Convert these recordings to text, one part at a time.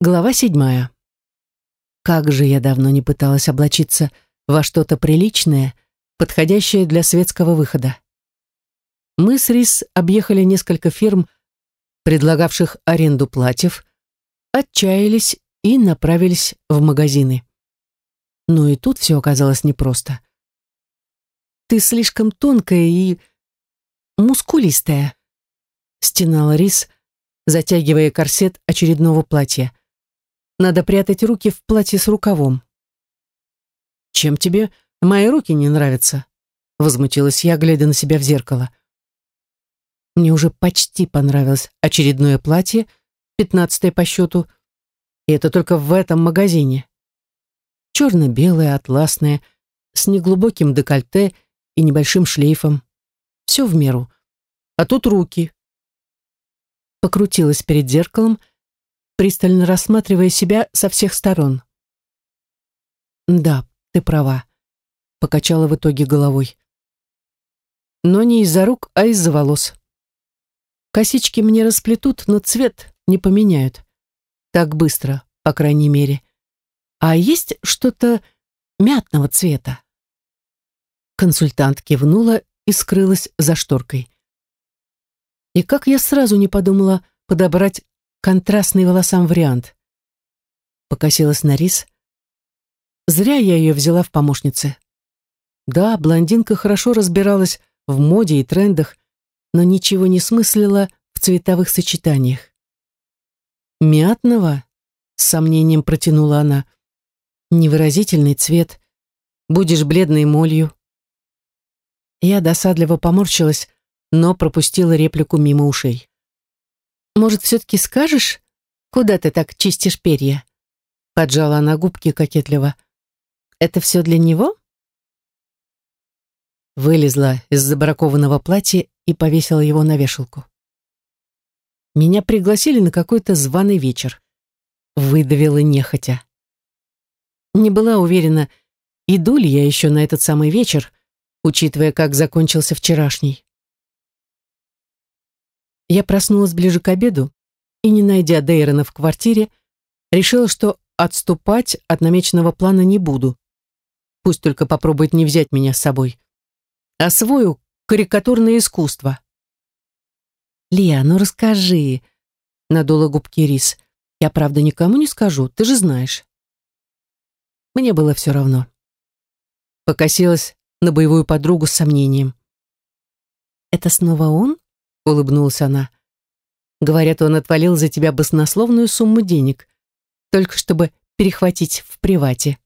Глава седьмая. Как же я давно не пыталась облачиться во что-то приличное, подходящее для светского выхода. Мы с Рис объехали несколько фирм, предлагавших аренду платьев, отчаялись и направились в магазины. Но и тут все оказалось непросто. «Ты слишком тонкая и мускулистая», стенала Рис, затягивая корсет очередного платья. Надо прятать руки в платье с рукавом. «Чем тебе мои руки не нравятся?» Возмутилась я, глядя на себя в зеркало. Мне уже почти понравилось очередное платье, пятнадцатое по счету, и это только в этом магазине. Черно-белое, атласное, с неглубоким декольте и небольшим шлейфом. Все в меру. А тут руки. Покрутилась перед зеркалом, пристально рассматривая себя со всех сторон. «Да, ты права», — покачала в итоге головой. Но не из-за рук, а из-за волос. Косички мне расплетут, но цвет не поменяют. Так быстро, по крайней мере. А есть что-то мятного цвета? Консультант кивнула и скрылась за шторкой. И как я сразу не подумала подобрать контрастный волосам вариант. Покосилась на рис. Зря я ее взяла в помощнице. Да, блондинка хорошо разбиралась в моде и трендах, но ничего не смыслила в цветовых сочетаниях. «Мятного?» — с сомнением протянула она. «Невыразительный цвет. Будешь бледной молью». Я досадливо поморщилась, но пропустила реплику мимо ушей. Может, все-таки скажешь, куда ты так чистишь перья?» Поджала она губки кокетливо. «Это все для него?» Вылезла из забракованного платья и повесила его на вешалку. Меня пригласили на какой-то званый вечер. Выдавила нехотя. Не была уверена, иду ли я еще на этот самый вечер, учитывая, как закончился вчерашний. Я проснулась ближе к обеду и, не найдя Дейрона в квартире, решила, что отступать от намеченного плана не буду. Пусть только попробует не взять меня с собой. Освою карикатурное искусство. «Лия, ну расскажи», — надула губки Рис. «Я, правда, никому не скажу, ты же знаешь». Мне было все равно. Покосилась на боевую подругу с сомнением. «Это снова он?» Улыбнулась она. Говорят, он отвалил за тебя баснословную сумму денег, только чтобы перехватить в привате.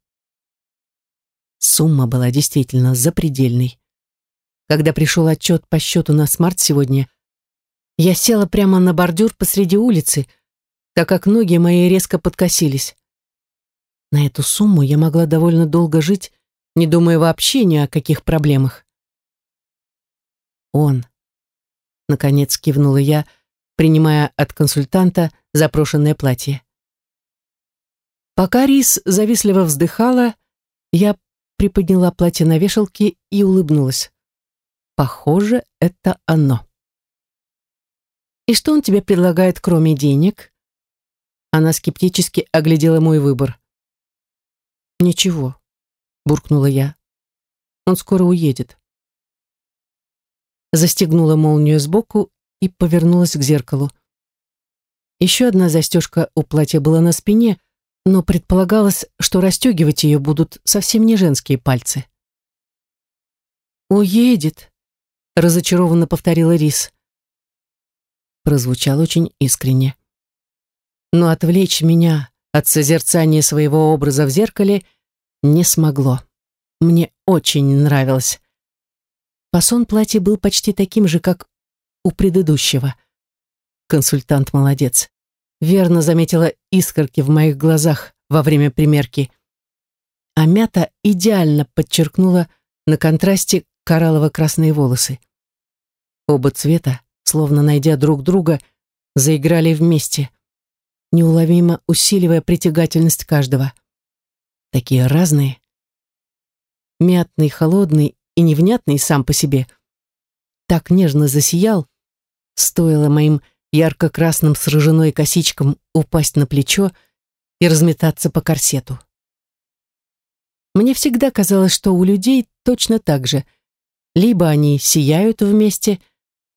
Сумма была действительно запредельной. Когда пришел отчет по счету на смарт сегодня, я села прямо на бордюр посреди улицы, так как ноги мои резко подкосились. На эту сумму я могла довольно долго жить, не думая вообще ни о каких проблемах. Он, Наконец кивнула я, принимая от консультанта запрошенное платье. Пока Рис завистливо вздыхала, я приподняла платье на вешалке и улыбнулась. Похоже, это оно. «И что он тебе предлагает, кроме денег?» Она скептически оглядела мой выбор. «Ничего», — буркнула я. «Он скоро уедет» застегнула молнию сбоку и повернулась к зеркалу. Еще одна застежка у платья была на спине, но предполагалось, что расстегивать ее будут совсем не женские пальцы. «Уедет», — разочарованно повторила Рис. Прозвучал очень искренне. Но отвлечь меня от созерцания своего образа в зеркале не смогло. Мне очень нравилось. Фасон платья был почти таким же, как у предыдущего. Консультант молодец. Верно заметила искорки в моих глазах во время примерки. А мята идеально подчеркнула на контрасте кораллово-красные волосы. Оба цвета, словно найдя друг друга, заиграли вместе, неуловимо усиливая притягательность каждого. Такие разные. Мятный, холодный и невнятный сам по себе, так нежно засиял, стоило моим ярко-красным с рыжиной косичкам упасть на плечо и разметаться по корсету. Мне всегда казалось, что у людей точно так же. Либо они сияют вместе,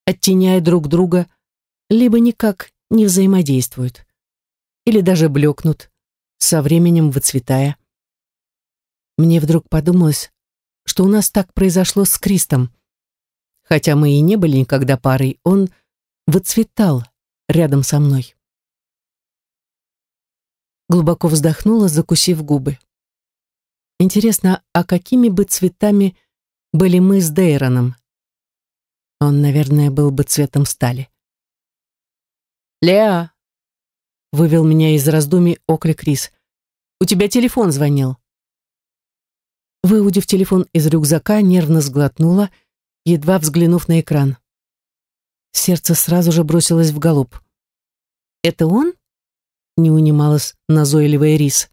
оттеняя друг друга, либо никак не взаимодействуют. Или даже блекнут, со временем выцветая. Мне вдруг подумалось, что у нас так произошло с Кристом. Хотя мы и не были никогда парой, он выцветал рядом со мной. Глубоко вздохнула, закусив губы. Интересно, а какими бы цветами были мы с Дейроном? Он, наверное, был бы цветом стали. «Леа!» — вывел меня из раздумий оклик Рис. «У тебя телефон звонил». Выудив телефон из рюкзака, нервно сглотнула, едва взглянув на экран. Сердце сразу же бросилось в галоп. «Это он?» — не унималась назойливая Рис.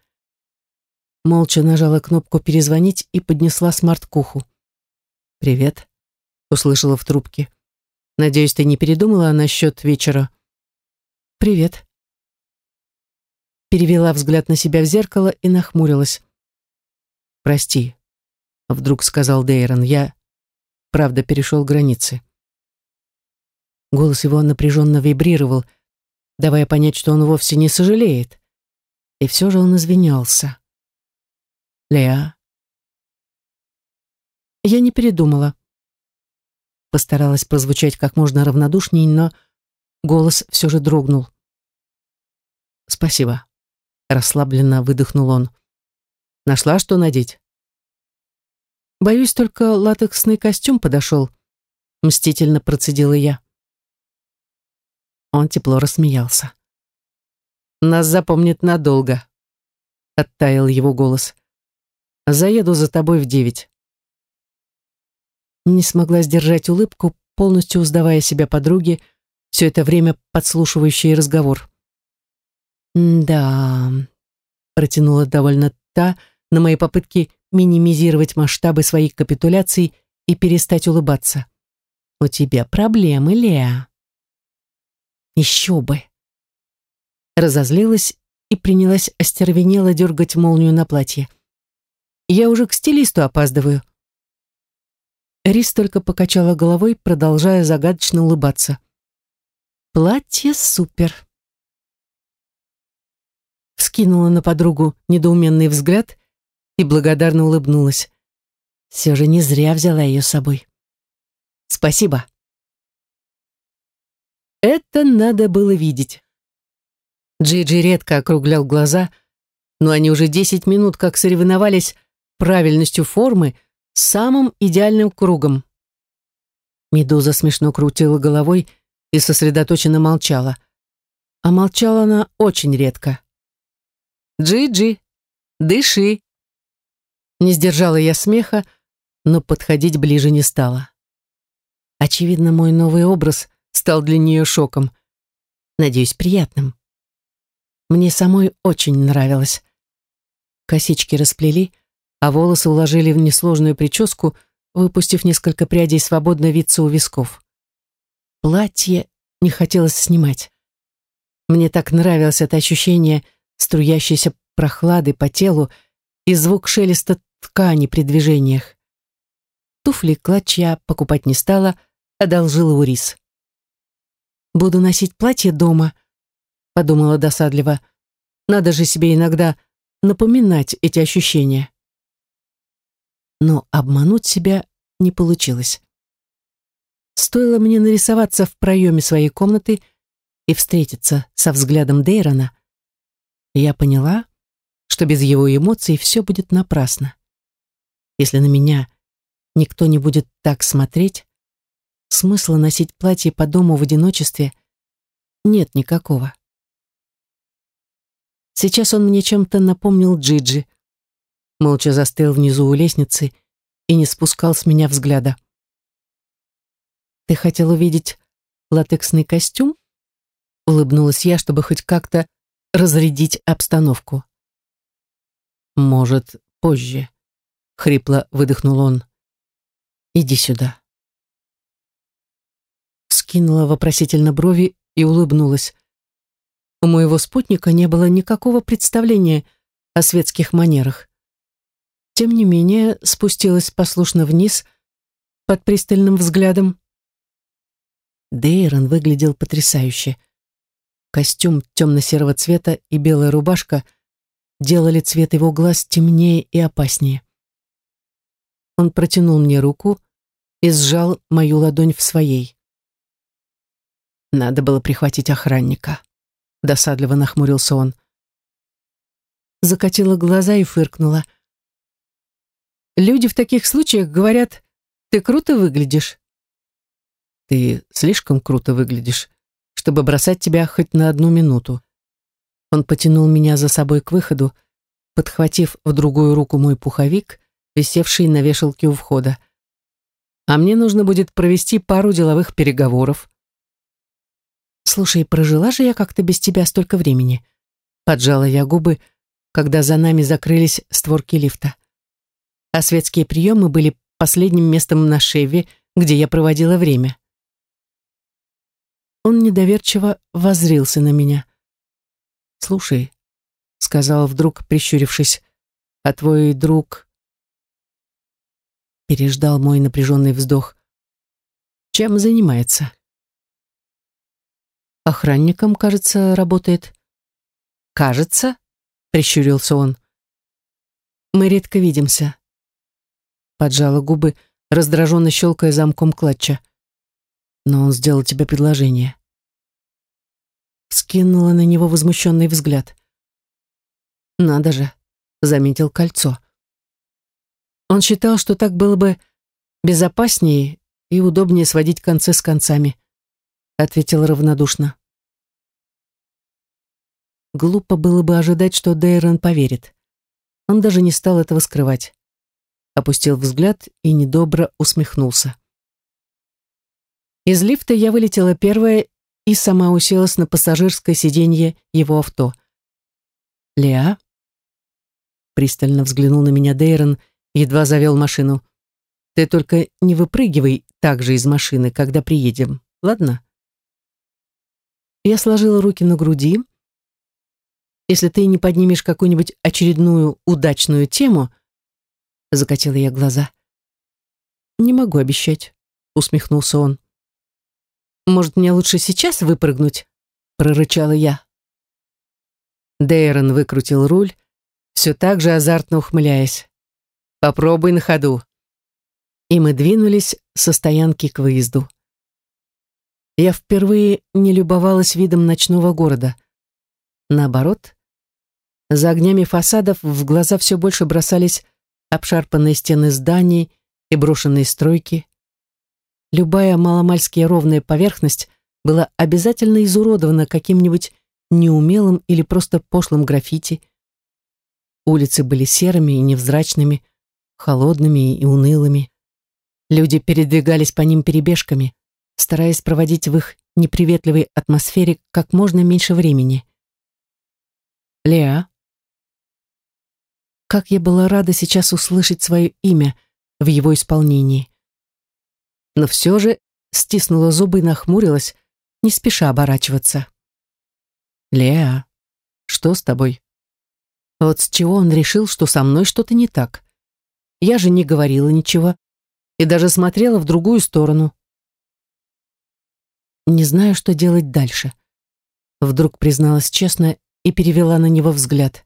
Молча нажала кнопку «Перезвонить» и поднесла смарт к уху. «Привет», — услышала в трубке. «Надеюсь, ты не передумала насчет вечера?» «Привет». Перевела взгляд на себя в зеркало и нахмурилась. «Прости», — вдруг сказал Дейрон, — «я, правда, перешел границы». Голос его напряженно вибрировал, давая понять, что он вовсе не сожалеет. И все же он извинялся. «Леа?» Я не передумала. Постаралась прозвучать как можно равнодушней, но голос все же дрогнул. «Спасибо», — расслабленно выдохнул он. «Нашла, что надеть?» «Боюсь, только латексный костюм подошел», — мстительно процедила я. Он тепло рассмеялся. «Нас запомнит надолго», — оттаял его голос. «Заеду за тобой в девять». Не смогла сдержать улыбку, полностью сдавая себя подруге, все это время подслушивающей разговор. «Да», — протянула довольно та на мои попытки минимизировать масштабы своей капитуляции и перестать улыбаться. «У тебя проблемы, Леа». «Еще бы». Разозлилась и принялась остервенело дергать молнию на платье. «Я уже к стилисту опаздываю». Рис только покачала головой, продолжая загадочно улыбаться. «Платье супер!» Вскинула на подругу недоуменный взгляд и благодарно улыбнулась. Все же не зря взяла ее с собой. «Спасибо!» Это надо было видеть. Джиджи редко округлял глаза, но они уже десять минут как соревновались правильностью формы, самым идеальным кругом. Медуза смешно крутила головой и сосредоточенно молчала. А молчала она очень редко. «Джи-Джи, дыши!» Не сдержала я смеха, но подходить ближе не стала. Очевидно, мой новый образ стал для нее шоком. Надеюсь, приятным. Мне самой очень нравилось. Косички расплели, а волосы уложили в несложную прическу, выпустив несколько прядей свободно виться у висков. Платье не хотелось снимать. Мне так нравилось это ощущение струящейся прохлады по телу и звук шелеста ткани при движениях. Туфли клатча покупать не стала, одолжила у рис. «Буду носить платье дома», — подумала досадливо. «Надо же себе иногда напоминать эти ощущения» но обмануть себя не получилось. Стоило мне нарисоваться в проеме своей комнаты и встретиться со взглядом Дейрона, я поняла, что без его эмоций все будет напрасно. Если на меня никто не будет так смотреть, смысла носить платье по дому в одиночестве нет никакого. Сейчас он мне чем-то напомнил Джиджи — молча застыл внизу у лестницы и не спускал с меня взгляда. «Ты хотел увидеть латексный костюм?» Улыбнулась я, чтобы хоть как-то разрядить обстановку. «Может, позже», — хрипло выдохнул он. «Иди сюда». Скинула вопросительно брови и улыбнулась. у моего спутника не было никакого представления о светских манерах. Тем не менее, спустилась послушно вниз под пристальным взглядом. Дейрон выглядел потрясающе. Костюм темно-серого цвета и белая рубашка делали цвет его глаз темнее и опаснее. Он протянул мне руку и сжал мою ладонь в своей. Надо было прихватить охранника. Досадливо нахмурился он. Закатила глаза и фыркнула. Люди в таких случаях говорят, ты круто выглядишь. Ты слишком круто выглядишь, чтобы бросать тебя хоть на одну минуту. Он потянул меня за собой к выходу, подхватив в другую руку мой пуховик, висевший на вешалке у входа. А мне нужно будет провести пару деловых переговоров. «Слушай, прожила же я как-то без тебя столько времени?» Поджала я губы, когда за нами закрылись створки лифта. А светские приемы были последним местом на Шеве, где я проводила время. Он недоверчиво воззрился на меня. «Слушай», — сказал вдруг, прищурившись, — «а твой друг...» Переждал мой напряженный вздох. «Чем занимается?» Охранником, кажется, работает. Кажется, прищурился он. Мы редко видимся. Поджала губы, раздраженно щелкая замком клатча. Но он сделал тебе предложение. Скинула на него возмущенный взгляд. Надо же, заметил кольцо. Он считал, что так было бы безопаснее и удобнее сводить концы с концами ответил равнодушно. Глупо было бы ожидать, что Дейрон поверит. Он даже не стал этого скрывать. Опустил взгляд и недобро усмехнулся. Из лифта я вылетела первая и сама уселась на пассажирское сиденье его авто. «Леа?» Пристально взглянул на меня Дейрон едва завел машину. «Ты только не выпрыгивай так же из машины, когда приедем, ладно?» Я сложила руки на груди. Если ты не поднимешь какую-нибудь очередную удачную тему, закатила я глаза. Не могу обещать, усмехнулся он. Может, мне лучше сейчас выпрыгнуть? прорычала я. Дейрон выкрутил руль, все так же азартно ухмыляясь. Попробуй на ходу. И мы двинулись со стоянки к выезду я впервые не любовалась видом ночного города. Наоборот, за огнями фасадов в глаза все больше бросались обшарпанные стены зданий и брошенные стройки. Любая маломальски ровная поверхность была обязательно изуродована каким-нибудь неумелым или просто пошлым граффити. Улицы были серыми и невзрачными, холодными и унылыми. Люди передвигались по ним перебежками, стараясь проводить в их неприветливой атмосфере как можно меньше времени. Леа. Как я была рада сейчас услышать свое имя в его исполнении. Но все же стиснула зубы и нахмурилась, не спеша оборачиваться. «Леа, что с тобой?» Вот с чего он решил, что со мной что-то не так. Я же не говорила ничего и даже смотрела в другую сторону. Не знаю, что делать дальше. Вдруг призналась честно и перевела на него взгляд.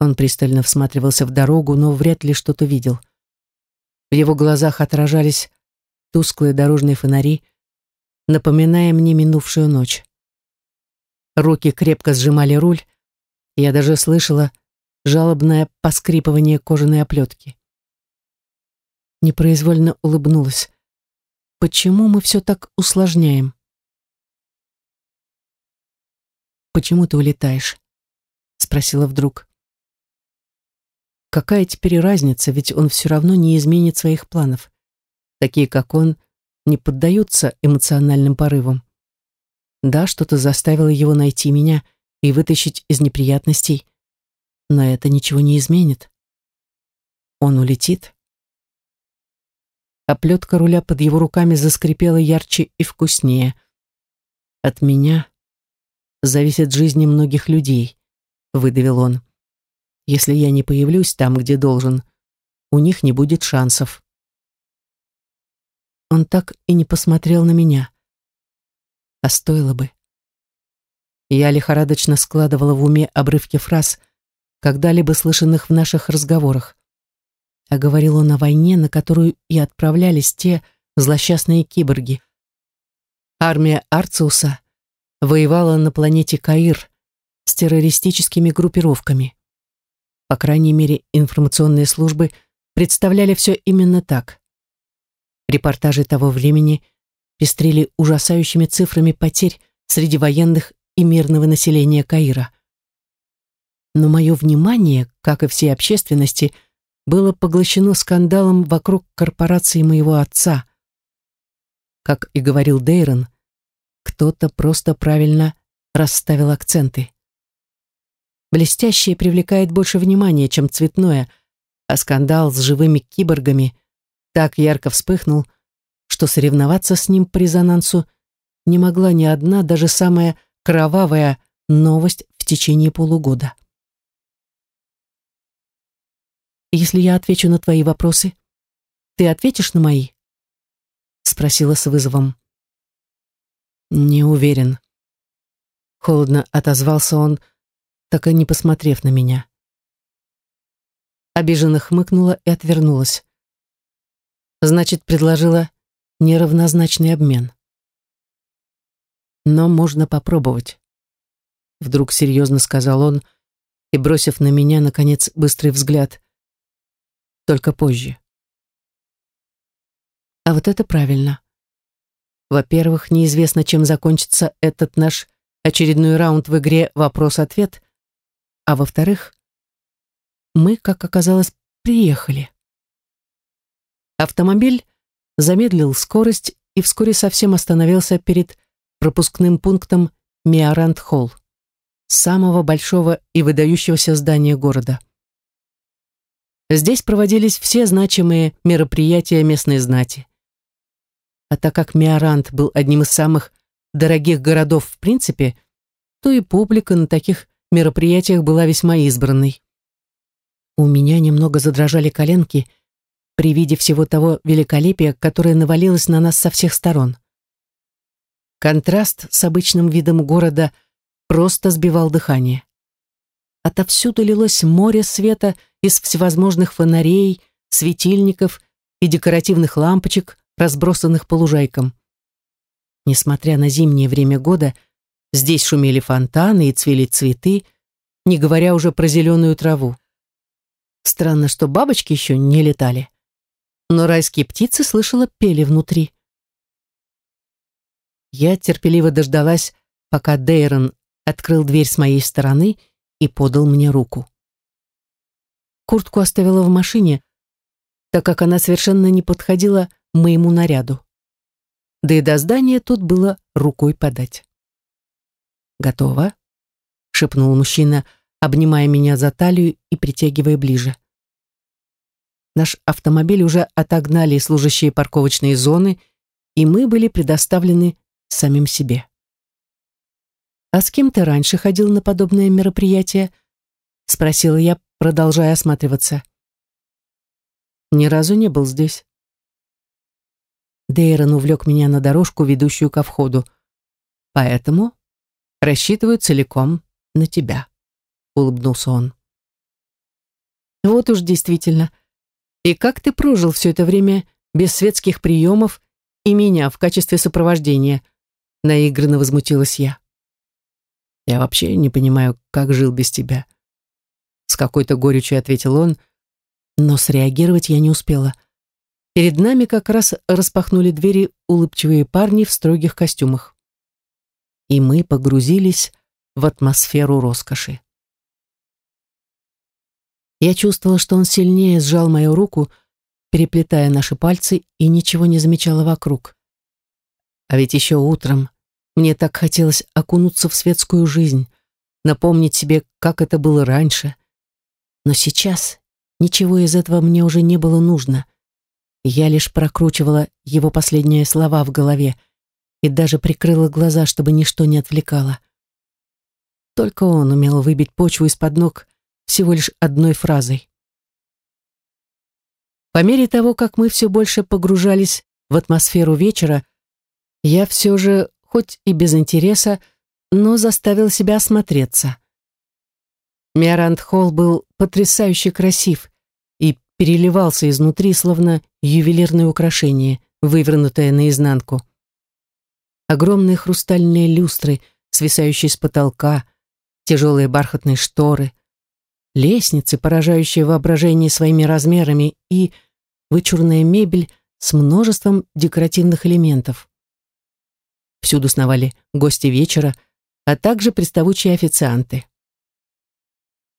Он пристально всматривался в дорогу, но вряд ли что-то видел. В его глазах отражались тусклые дорожные фонари, напоминая мне минувшую ночь. Руки крепко сжимали руль, я даже слышала жалобное поскрипывание кожаной оплетки. Непроизвольно улыбнулась. Почему мы все так усложняем? «Почему ты улетаешь?» — спросила вдруг. Какая теперь разница, ведь он все равно не изменит своих планов. Такие, как он, не поддаются эмоциональным порывам. Да, что-то заставило его найти меня и вытащить из неприятностей, но это ничего не изменит. Он улетит, Оплетка руля под его руками заскрипела ярче и вкуснее. От меня зависит жизни многих людей, выдавил он. Если я не появлюсь там, где должен, у них не будет шансов. Он так и не посмотрел на меня. А стоило бы. Я лихорадочно складывала в уме обрывки фраз, когда-либо слышанных в наших разговорах. А говорил он о войне, на которую и отправлялись те злосчастные киборги. Армия Арциуса воевала на планете Каир с террористическими группировками. По крайней мере, информационные службы представляли все именно так. Репортажи того времени пестрили ужасающими цифрами потерь среди военных и мирного населения Каира. Но мое внимание, как и всей общественности, было поглощено скандалом вокруг корпорации моего отца. Как и говорил Дейрон, кто-то просто правильно расставил акценты. Блестящее привлекает больше внимания, чем цветное, а скандал с живыми киборгами так ярко вспыхнул, что соревноваться с ним по резонансу не могла ни одна, даже самая кровавая новость в течение полугода. «Если я отвечу на твои вопросы, ты ответишь на мои?» спросила с вызовом. «Не уверен». Холодно отозвался он, так и не посмотрев на меня. Обиженно хмыкнула и отвернулась. Значит, предложила неравнозначный обмен. Но можно попробовать. Вдруг серьезно сказал он и, бросив на меня, наконец, быстрый взгляд. Только позже. А вот это правильно. Во-первых, неизвестно, чем закончится этот наш очередной раунд в игре «Вопрос-ответ», а во-вторых, мы, как оказалось, приехали. Автомобиль замедлил скорость и вскоре совсем остановился перед пропускным пунктом Миарант-Холл, самого большого и выдающегося здания города. Здесь проводились все значимые мероприятия местной знати. А так как Миарант был одним из самых дорогих городов в принципе, то и публика на таких мероприятиях была весьма избранной. У меня немного задрожали коленки при виде всего того великолепия, которое навалилось на нас со всех сторон. Контраст с обычным видом города просто сбивал дыхание. Отовсюду лилось море света из всевозможных фонарей, светильников и декоративных лампочек, разбросанных по лужайкам. Несмотря на зимнее время года, здесь шумели фонтаны и цвели цветы, не говоря уже про зеленую траву. Странно, что бабочки еще не летали. Но райские птицы, слышала, пели внутри. Я терпеливо дождалась, пока Дейрон открыл дверь с моей стороны и подал мне руку. Куртку оставила в машине, так как она совершенно не подходила моему наряду. Да и до здания тут было рукой подать. «Готово?» — шепнул мужчина, обнимая меня за талию и притягивая ближе. Наш автомобиль уже отогнали служащие парковочные зоны, и мы были предоставлены самим себе. «А с кем ты раньше ходил на подобное мероприятие?» — спросила я, продолжая осматриваться. «Ни разу не был здесь». Дейрон увлек меня на дорожку, ведущую ко входу. «Поэтому рассчитываю целиком на тебя», — улыбнулся он. «Вот уж действительно. И как ты прожил все это время без светских приемов и меня в качестве сопровождения?» наигранно возмутилась я. Я вообще не понимаю, как жил без тебя. С какой-то горечью ответил он, но среагировать я не успела. Перед нами как раз распахнули двери улыбчивые парни в строгих костюмах. И мы погрузились в атмосферу роскоши. Я чувствовала, что он сильнее сжал мою руку, переплетая наши пальцы, и ничего не замечала вокруг. А ведь еще утром мне так хотелось окунуться в светскую жизнь, напомнить себе, как это было раньше. Но сейчас ничего из этого мне уже не было нужно. Я лишь прокручивала его последние слова в голове и даже прикрыла глаза, чтобы ничто не отвлекало. только он умел выбить почву из-под ног всего лишь одной фразой. По мере того, как мы все больше погружались в атмосферу вечера, я все же, хоть и без интереса, но заставил себя осмотреться. Миарант-холл был потрясающе красив и переливался изнутри, словно ювелирное украшение, вывернутое наизнанку. Огромные хрустальные люстры, свисающие с потолка, тяжелые бархатные шторы, лестницы, поражающие воображение своими размерами, и вычурная мебель с множеством декоративных элементов. Всюду сновали гости вечера, а также приставучие официанты.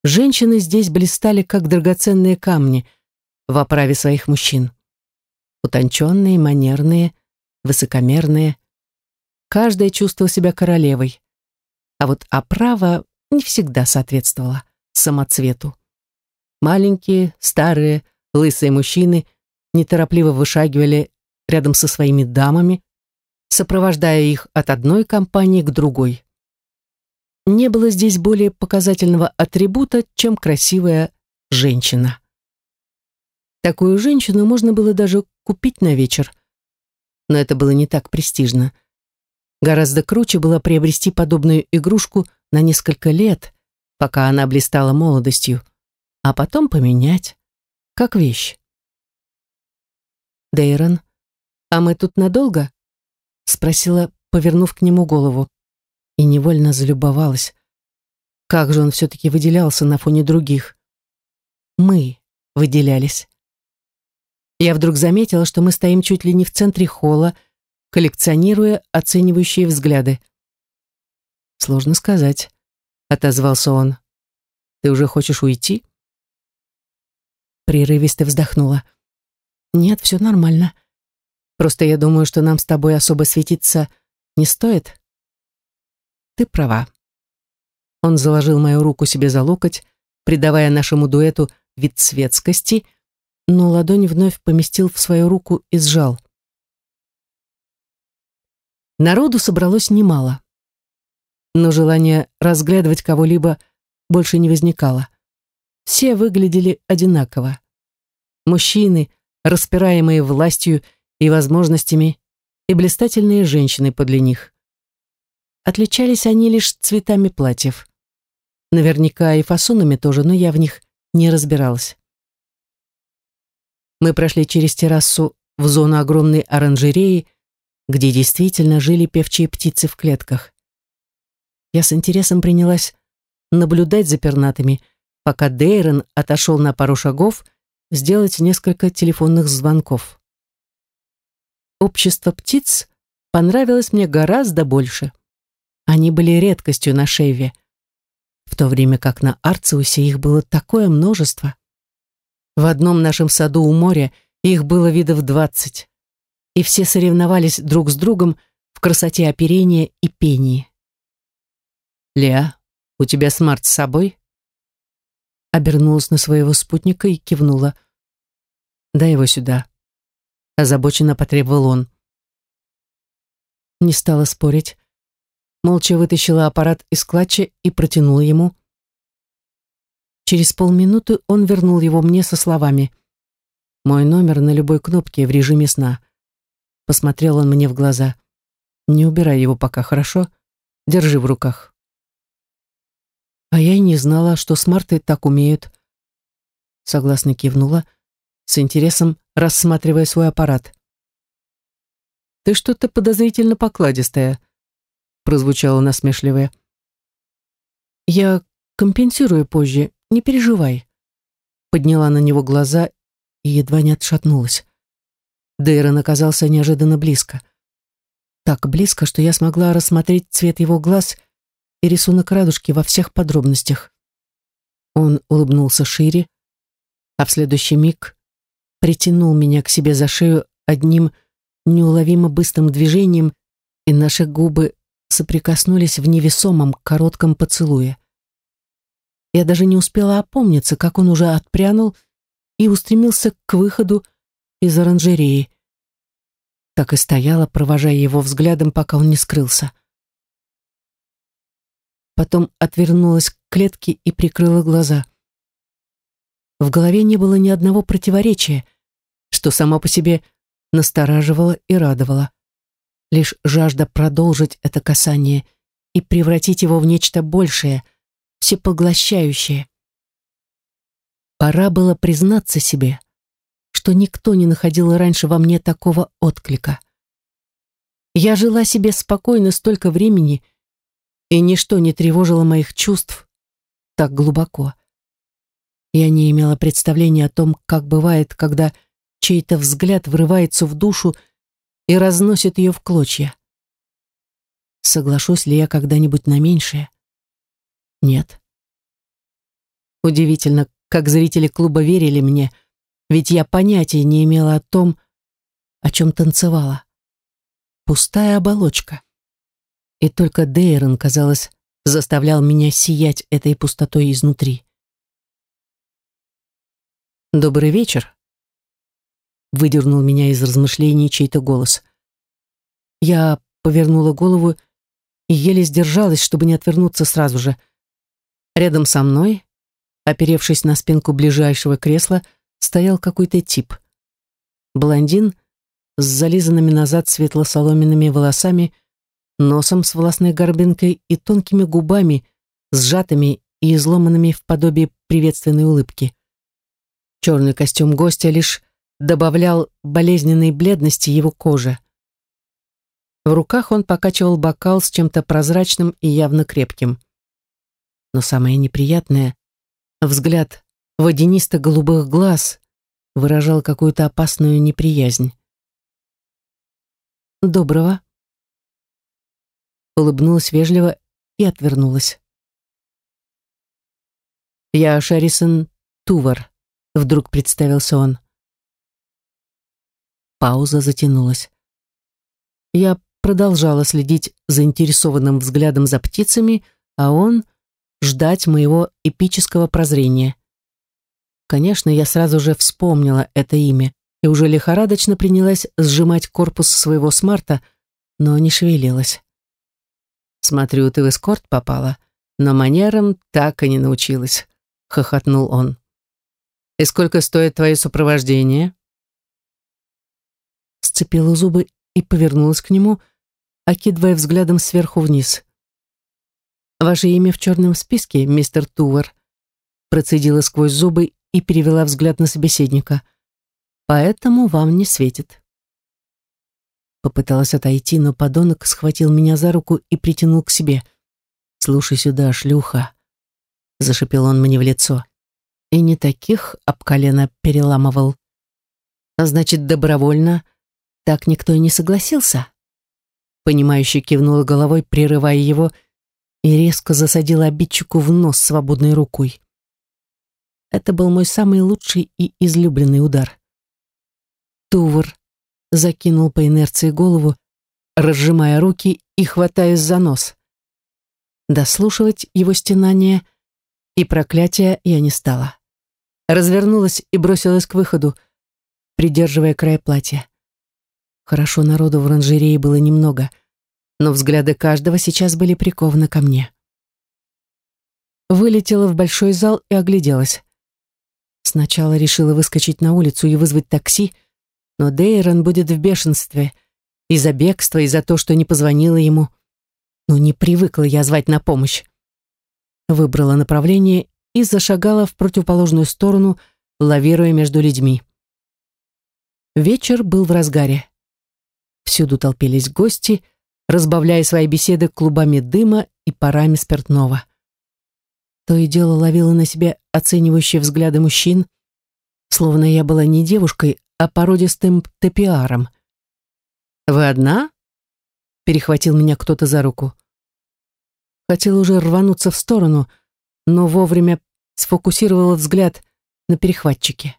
Женщины здесь блистали, как драгоценные камни в оправе своих мужчин. Утонченные, манерные, высокомерные. Каждая чувствовала себя королевой. А вот оправа не всегда соответствовала самоцвету. Маленькие, старые, лысые мужчины неторопливо вышагивали рядом со своими дамами, сопровождая их от одной компании к другой. Не было здесь более показательного атрибута, чем красивая женщина. Такую женщину можно было даже купить на вечер. Но это было не так престижно. Гораздо круче было приобрести подобную игрушку на несколько лет, пока она блистала молодостью, а потом поменять, как вещь. «Дейрон, а мы тут надолго?» — спросила, повернув к нему голову, и невольно залюбовалась. Как же он все-таки выделялся на фоне других. Мы выделялись. Я вдруг заметила, что мы стоим чуть ли не в центре холла, коллекционируя оценивающие взгляды. Сложно сказать отозвался он. Ты уже хочешь уйти? Прерывисто вздохнула. Нет, все нормально. Просто я думаю, что нам с тобой особо светиться не стоит. Ты права. Он заложил мою руку себе за локоть, придавая нашему дуэту вид светскости, но ладонь вновь поместил в свою руку и сжал. Народу собралось немало но желание разглядывать кого-либо больше не возникало. Все выглядели одинаково. Мужчины, распираемые властью и возможностями, и блистательные женщины подле них. Отличались они лишь цветами платьев. Наверняка и фасонами тоже, но я в них не разбиралась. Мы прошли через террасу в зону огромной оранжереи, где действительно жили певчие птицы в клетках. Я с интересом принялась наблюдать за пернатыми, пока Дейрон отошел на пару шагов сделать несколько телефонных звонков. Общество птиц понравилось мне гораздо больше. Они были редкостью на Шейве, в то время как на Арциусе их было такое множество. В одном нашем саду у моря их было видов двадцать, и все соревновались друг с другом в красоте оперения и пении. «Леа, у тебя смарт с собой?» Обернулась на своего спутника и кивнула. «Дай его сюда», — озабоченно потребовал он. Не стала спорить. Молча вытащила аппарат из клатча и протянула ему. Через полминуты он вернул его мне со словами. «Мой номер на любой кнопке в режиме сна». Посмотрел он мне в глаза. «Не убирай его пока, хорошо? Держи в руках». А я и не знала, что смарты так умеют. Согласно кивнула, с интересом рассматривая свой аппарат. «Ты что-то подозрительно покладистая», прозвучало насмешливое. «Я компенсирую позже, не переживай». Подняла на него глаза и едва не отшатнулась. Дейрон оказался неожиданно близко. Так близко, что я смогла рассмотреть цвет его глаз — и рисунок радужки во всех подробностях. Он улыбнулся шире, а в следующий миг притянул меня к себе за шею одним неуловимо быстрым движением, и наши губы соприкоснулись в невесомом коротком поцелуе. Я даже не успела опомниться, как он уже отпрянул и устремился к выходу из оранжереи. Так и стояла, провожая его взглядом, пока он не скрылся. потом отвернулась к клетке и прикрыла глаза. В голове не было ни одного противоречия, что само по себе настораживало и радовало. Лишь жажда продолжить это касание и превратить его в нечто большее, всепоглощающее. Пора было признаться себе, что никто не находил раньше во мне такого отклика. Я жила себе спокойно столько времени, и ничто не тревожило моих чувств так глубоко. Я не имела представления о том, как бывает, когда чей-то взгляд врывается в душу и разносит ее в клочья. Соглашусь ли я когда-нибудь на меньшее? Нет. Удивительно, как зрители клуба верили мне, ведь я понятия не имела о том, о чем танцевала. Пустая оболочка. И только Дейрон, казалось, заставлял меня сиять этой пустотой изнутри. «Добрый вечер», — выдернул меня из размышлений чей-то голос. Я повернула голову и еле сдержалась, чтобы не отвернуться сразу же. Рядом со мной, оперевшись на спинку ближайшего кресла, стоял какой-то тип. Блондин с зализанными назад светло-соломенными волосами, носом с волосной горбинкой и тонкими губами, сжатыми и изломанными в подобие приветственной улыбки. Черный костюм гостя лишь добавлял болезненной бледности его кожи. В руках он покачивал бокал с чем-то прозрачным и явно крепким. Но самое неприятное — взгляд водянисто-голубых глаз выражал какую-то опасную неприязнь. «Доброго», улыбнулась вежливо и отвернулась. «Я Шарисон Тувар», — вдруг представился он. Пауза затянулась. Я продолжала следить заинтересованным взглядом за птицами, а он — ждать моего эпического прозрения. Конечно, я сразу же вспомнила это имя и уже лихорадочно принялась сжимать корпус своего смарта, но не шевелилась. «Смотрю, ты в эскорт попала, но манерам так и не научилась», — хохотнул он. «И сколько стоит твое сопровождение?» Сцепила зубы и повернулась к нему, окидывая взглядом сверху вниз. «Ваше имя в черном списке, мистер Тувар», процедила сквозь зубы и перевела взгляд на собеседника. «Поэтому вам не светит». Попыталась отойти, но подонок схватил меня за руку и притянул к себе. «Слушай сюда, шлюха!» Зашипел он мне в лицо. И не таких об колено переламывал. А значит, добровольно так никто и не согласился. Понимающе кивнула головой, прерывая его, и резко засадила обидчику в нос свободной рукой. Это был мой самый лучший и излюбленный удар. Тувр закинул по инерции голову, разжимая руки и хватаясь за нос. Дослушивать его стенания и проклятия я не стала. Развернулась и бросилась к выходу, придерживая край платья. Хорошо народу в оранжерее было немного, но взгляды каждого сейчас были прикованы ко мне. Вылетела в большой зал и огляделась. Сначала решила выскочить на улицу и вызвать такси, но Дейрон будет в бешенстве. И за бегство, и за то, что не позвонила ему. Но не привыкла я звать на помощь. Выбрала направление и зашагала в противоположную сторону, лавируя между людьми. Вечер был в разгаре. Всюду толпились гости, разбавляя свои беседы клубами дыма и парами спиртного. То и дело ловила на себе оценивающие взгляды мужчин, словно я была не девушкой, а породистым топиаром. «Вы одна?» — перехватил меня кто-то за руку. Хотел уже рвануться в сторону, но вовремя сфокусировал взгляд на перехватчике.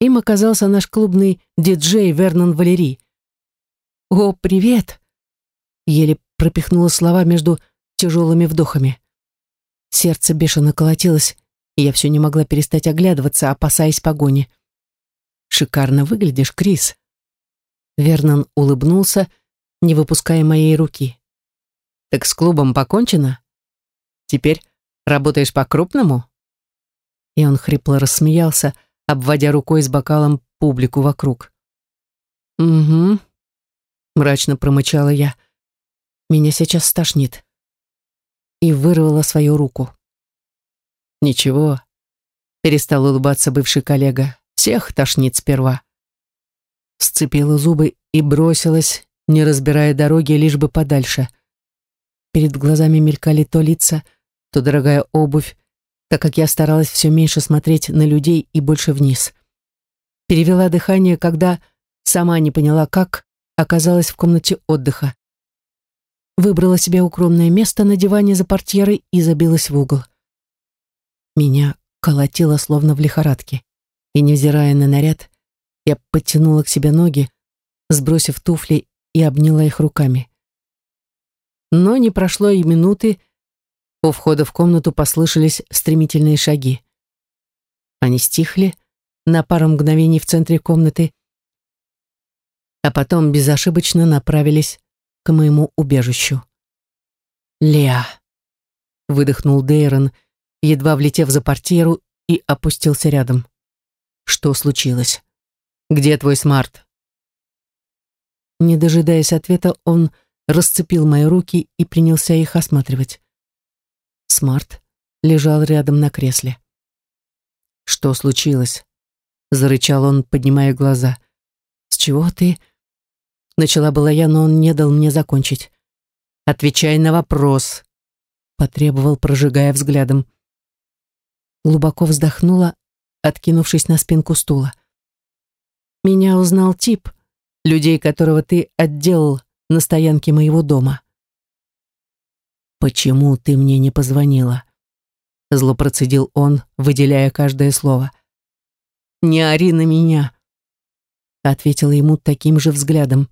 Им оказался наш клубный диджей Вернон Валери. «О, привет!» Еле пропихнула слова между тяжелыми вдохами. Сердце бешено колотилось, и я все не могла перестать оглядываться, опасаясь погони. Шикарно выглядишь, Крис. Вернон улыбнулся, не выпуская моей руки. Так с клубом покончено? Теперь работаешь по-крупному?» И он хрипло рассмеялся, обводя рукой с бокалом публику вокруг. «Угу», — мрачно промычала я. «Меня сейчас стошнит». И вырвала свою руку. «Ничего», — перестал улыбаться бывший коллега. «Всех тошнит сперва». Сцепила зубы и бросилась, не разбирая дороги, лишь бы подальше. Перед глазами мелькали то лица, то дорогая обувь, так как я старалась все меньше смотреть на людей и больше вниз. Перевела дыхание, когда сама не поняла, как оказалась в комнате отдыха. Выбрала себе укромное место на диване за портьерой и забилась в угол. Меня колотило словно в лихорадке, и, невзирая на наряд, я подтянула к себе ноги, сбросив туфли и обняла их руками. Но не прошло и минуты, у входа в комнату послышались стремительные шаги. Они стихли на пару мгновений в центре комнаты, а потом безошибочно направились к моему убежищу. «Леа!» — выдохнул Дейрон, едва влетев за портьеру и опустился рядом. «Что случилось? Где твой смарт?» Не дожидаясь ответа, он расцепил мои руки и принялся их осматривать. Смарт лежал рядом на кресле. «Что случилось?» — зарычал он, поднимая глаза. «С чего ты?» Начала была я, но он не дал мне закончить. «Отвечай на вопрос», — потребовал, прожигая взглядом. Глубоко вздохнула, откинувшись на спинку стула. «Меня узнал тип, людей которого ты отделал на стоянке моего дома». «Почему ты мне не позвонила?» Зло процедил он, выделяя каждое слово. «Не ори на меня!» Ответила ему таким же взглядом.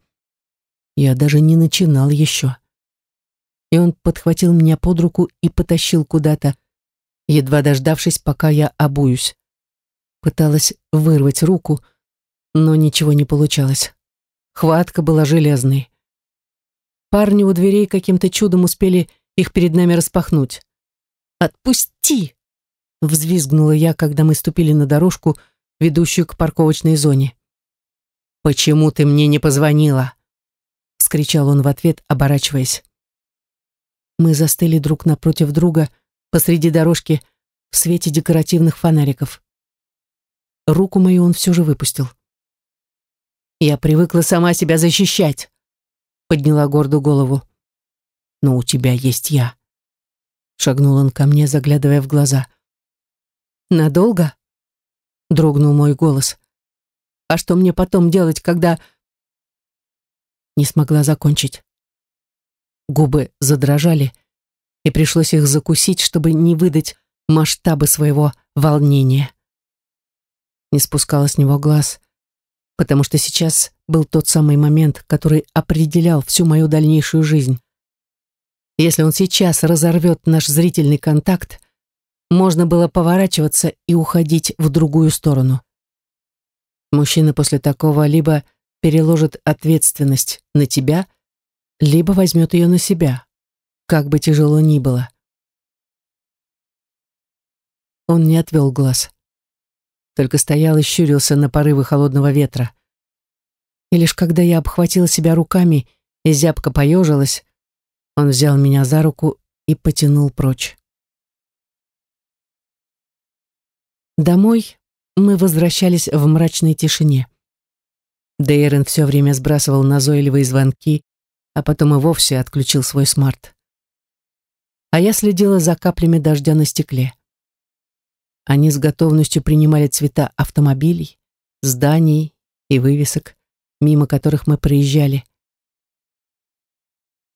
Я даже не начинал еще. И он подхватил меня под руку и потащил куда-то, едва дождавшись, пока я обуюсь. Пыталась вырвать руку, но ничего не получалось. Хватка была железной. Парни у дверей каким-то чудом успели их перед нами распахнуть. «Отпусти!» — взвизгнула я, когда мы ступили на дорожку, ведущую к парковочной зоне. «Почему ты мне не позвонила?» вскричал он в ответ, оборачиваясь. Мы застыли друг напротив друга посреди дорожки в свете декоративных фонариков. Руку мою он все же выпустил. «Я привыкла сама себя защищать», — подняла гордо голову. «Но у тебя есть я», — шагнул он ко мне, заглядывая в глаза. «Надолго?» — дрогнул мой голос. «А что мне потом делать, когда...» не смогла закончить. Губы задрожали, и пришлось их закусить, чтобы не выдать масштабы своего волнения. Не спускала с него глаз, потому что сейчас был тот самый момент, который определял всю мою дальнейшую жизнь. Если он сейчас разорвет наш зрительный контакт, можно было поворачиваться и уходить в другую сторону. Мужчина после такого либо переложит ответственность на тебя, либо возьмет ее на себя, как бы тяжело ни было. Он не отвел глаз, только стоял и щурился на порывы холодного ветра. И лишь когда я обхватила себя руками и зябко поежилась, он взял меня за руку и потянул прочь. Домой мы возвращались в мрачной тишине. Дейрен все время сбрасывал назойливые звонки, а потом и вовсе отключил свой смарт. А я следила за каплями дождя на стекле. Они с готовностью принимали цвета автомобилей, зданий и вывесок, мимо которых мы проезжали.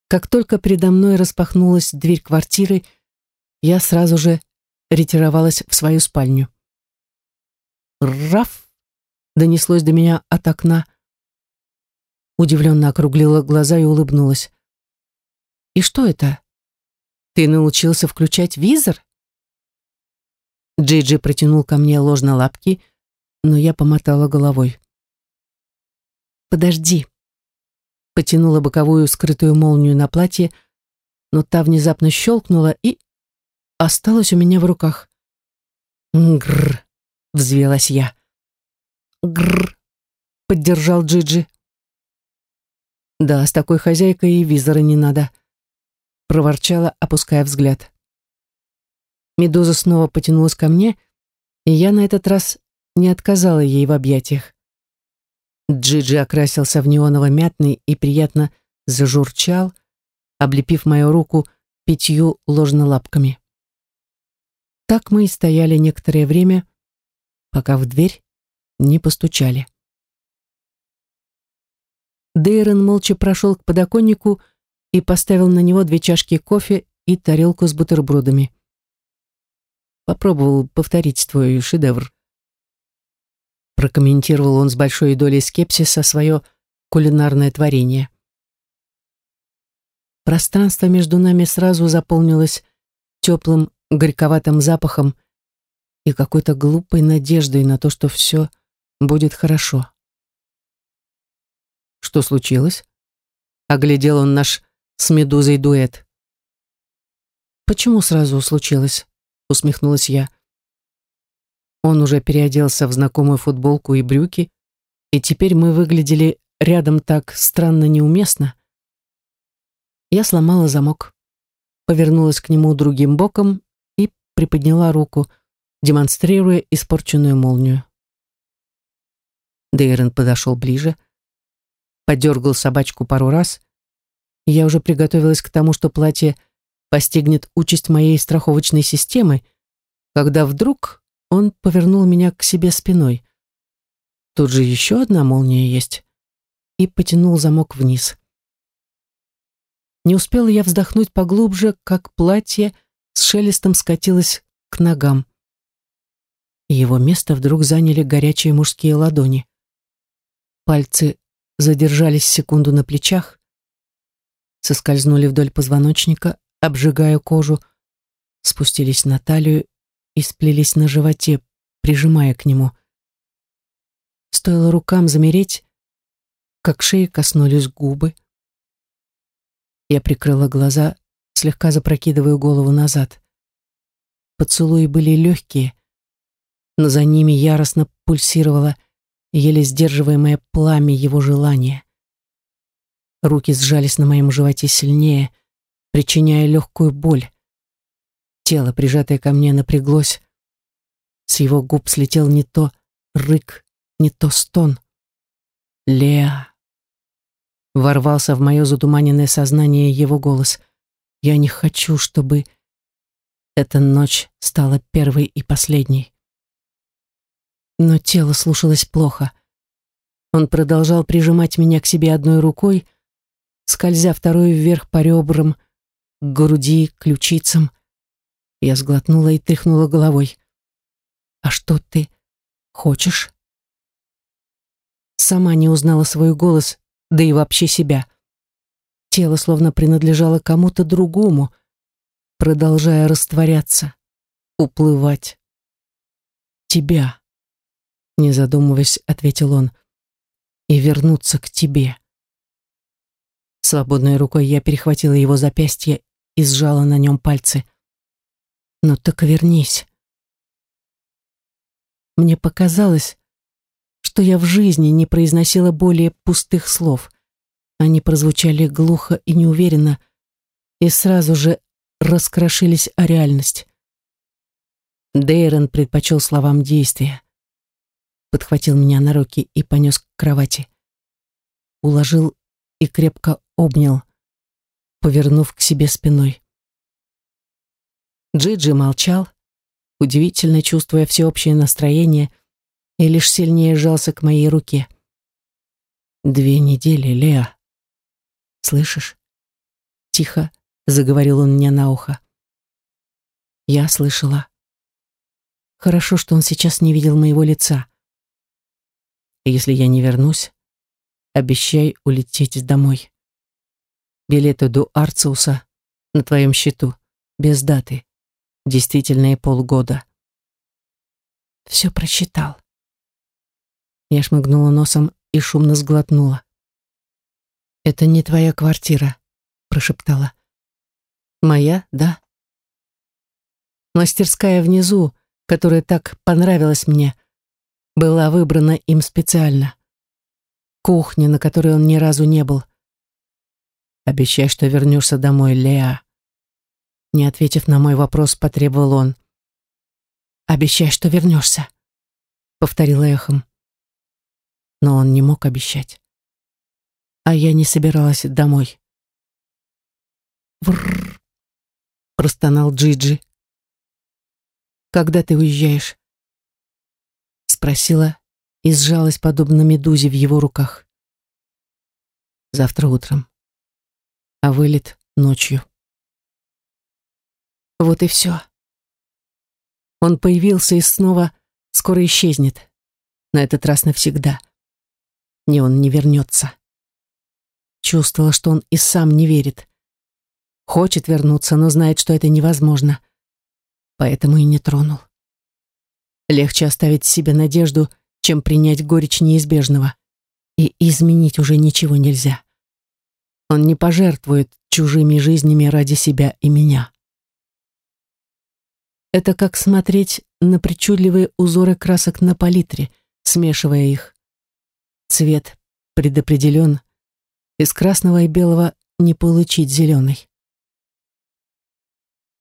Как только передо мной распахнулась дверь квартиры, я сразу же ретировалась в свою спальню. Раф! донеслось до меня от окна. Удивленно округлила глаза и улыбнулась. «И что это? Ты научился включать визор?» Джиджи протянул ко мне ложно лапки, но я помотала головой. «Подожди», потянула боковую скрытую молнию на платье, но та внезапно щелкнула и осталось у меня в руках. «Гррр!» — взвелась я. «Гррр!» — поддержал Джиджи. «Да, с такой хозяйкой и визора не надо», — проворчала, опуская взгляд. Медуза снова потянулась ко мне, и я на этот раз не отказала ей в объятиях. Джиджи окрасился в неоново-мятный и приятно зажурчал, облепив мою руку пятью ложнолапками. Так мы и стояли некоторое время, пока в дверь не постучали. Дейрон молча прошел к подоконнику и поставил на него две чашки кофе и тарелку с бутербродами. Попробовал повторить твой шедевр. Прокомментировал он с большой долей скепсиса свое кулинарное творение. Пространство между нами сразу заполнилось теплым горьковатым запахом и какой-то глупой надеждой на то, что все будет хорошо. Что случилось? Оглядел он наш с медузой дуэт. Почему сразу случилось? Усмехнулась я. Он уже переоделся в знакомую футболку и брюки, и теперь мы выглядели рядом так странно неуместно. Я сломала замок, повернулась к нему другим боком и приподняла руку, демонстрируя испорченную молнию. Дейрон подошел ближе, подергал собачку пару раз. И я уже приготовилась к тому, что платье постигнет участь моей страховочной системы, когда вдруг он повернул меня к себе спиной. Тут же еще одна молния есть. И потянул замок вниз. Не успела я вздохнуть поглубже, как платье с шелестом скатилось к ногам. его место вдруг заняли горячие мужские ладони. Пальцы задержались секунду на плечах, соскользнули вдоль позвоночника, обжигая кожу, спустились на талию и сплелись на животе, прижимая к нему. Стоило рукам замереть, как шеи коснулись губы. Я прикрыла глаза, слегка запрокидывая голову назад. Поцелуи были легкие, но за ними яростно пульсировало еле сдерживаемое пламя его желания. Руки сжались на моем животе сильнее, причиняя легкую боль. Тело, прижатое ко мне, напряглось. С его губ слетел не то рык, не то стон. «Леа!» Ворвался в мое затуманенное сознание его голос. «Я не хочу, чтобы эта ночь стала первой и последней». Но тело слушалось плохо. Он продолжал прижимать меня к себе одной рукой, скользя второй вверх по ребрам, к груди, ключицам. Я сглотнула и тряхнула головой. «А что ты хочешь?» Сама не узнала свой голос, да и вообще себя. Тело словно принадлежало кому-то другому, продолжая растворяться, уплывать. «Тебя», — не задумываясь, ответил он, — «и вернуться к тебе». Свободной рукой я перехватила его запястье и сжала на нем пальцы. «Ну так вернись». Мне показалось, что я в жизни не произносила более пустых слов. Они прозвучали глухо и неуверенно, и сразу же раскрошились о реальность. Дейрон предпочел словам действия. Подхватил меня на руки и понес к кровати. Уложил и крепко обнял, повернув к себе спиной. Джиджи молчал, удивительно чувствуя всеобщее настроение, и лишь сильнее сжался к моей руке. «Две недели, Леа. Слышишь?» Тихо заговорил он мне на ухо. Я слышала. Хорошо, что он сейчас не видел моего лица. Если я не вернусь, обещай улететь домой. Билеты до Арциуса на твоем счету, без даты, действительные полгода. Все прочитал. Я шмыгнула носом и шумно сглотнула. «Это не твоя квартира», — прошептала. «Моя, да?» Мастерская внизу, которая так понравилась мне, была выбрана им специально. Кухня, на которой он ни разу не был. «Обещай, что вернешься домой, Леа». Не ответив на мой вопрос, потребовал он. «Обещай, что вернешься», — повторила эхом. Но он не мог обещать. А я не собиралась домой. «Врррр», — простонал Джиджи. «Когда ты уезжаешь?» Спросила и сжалась подобно медузе в его руках. «Завтра утром. А вылет ночью». Вот и все. Он появился и снова скоро исчезнет. На этот раз навсегда. Не он не вернется. Чувствовала, что он и сам не верит. Хочет вернуться, но знает, что это невозможно. Поэтому и не тронул. Легче оставить себе надежду, чем принять горечь неизбежного. И изменить уже ничего нельзя. Он не пожертвует чужими жизнями ради себя и меня. Это как смотреть на причудливые узоры красок на палитре, смешивая их. Цвет предопределен, из красного и белого не получить зеленый.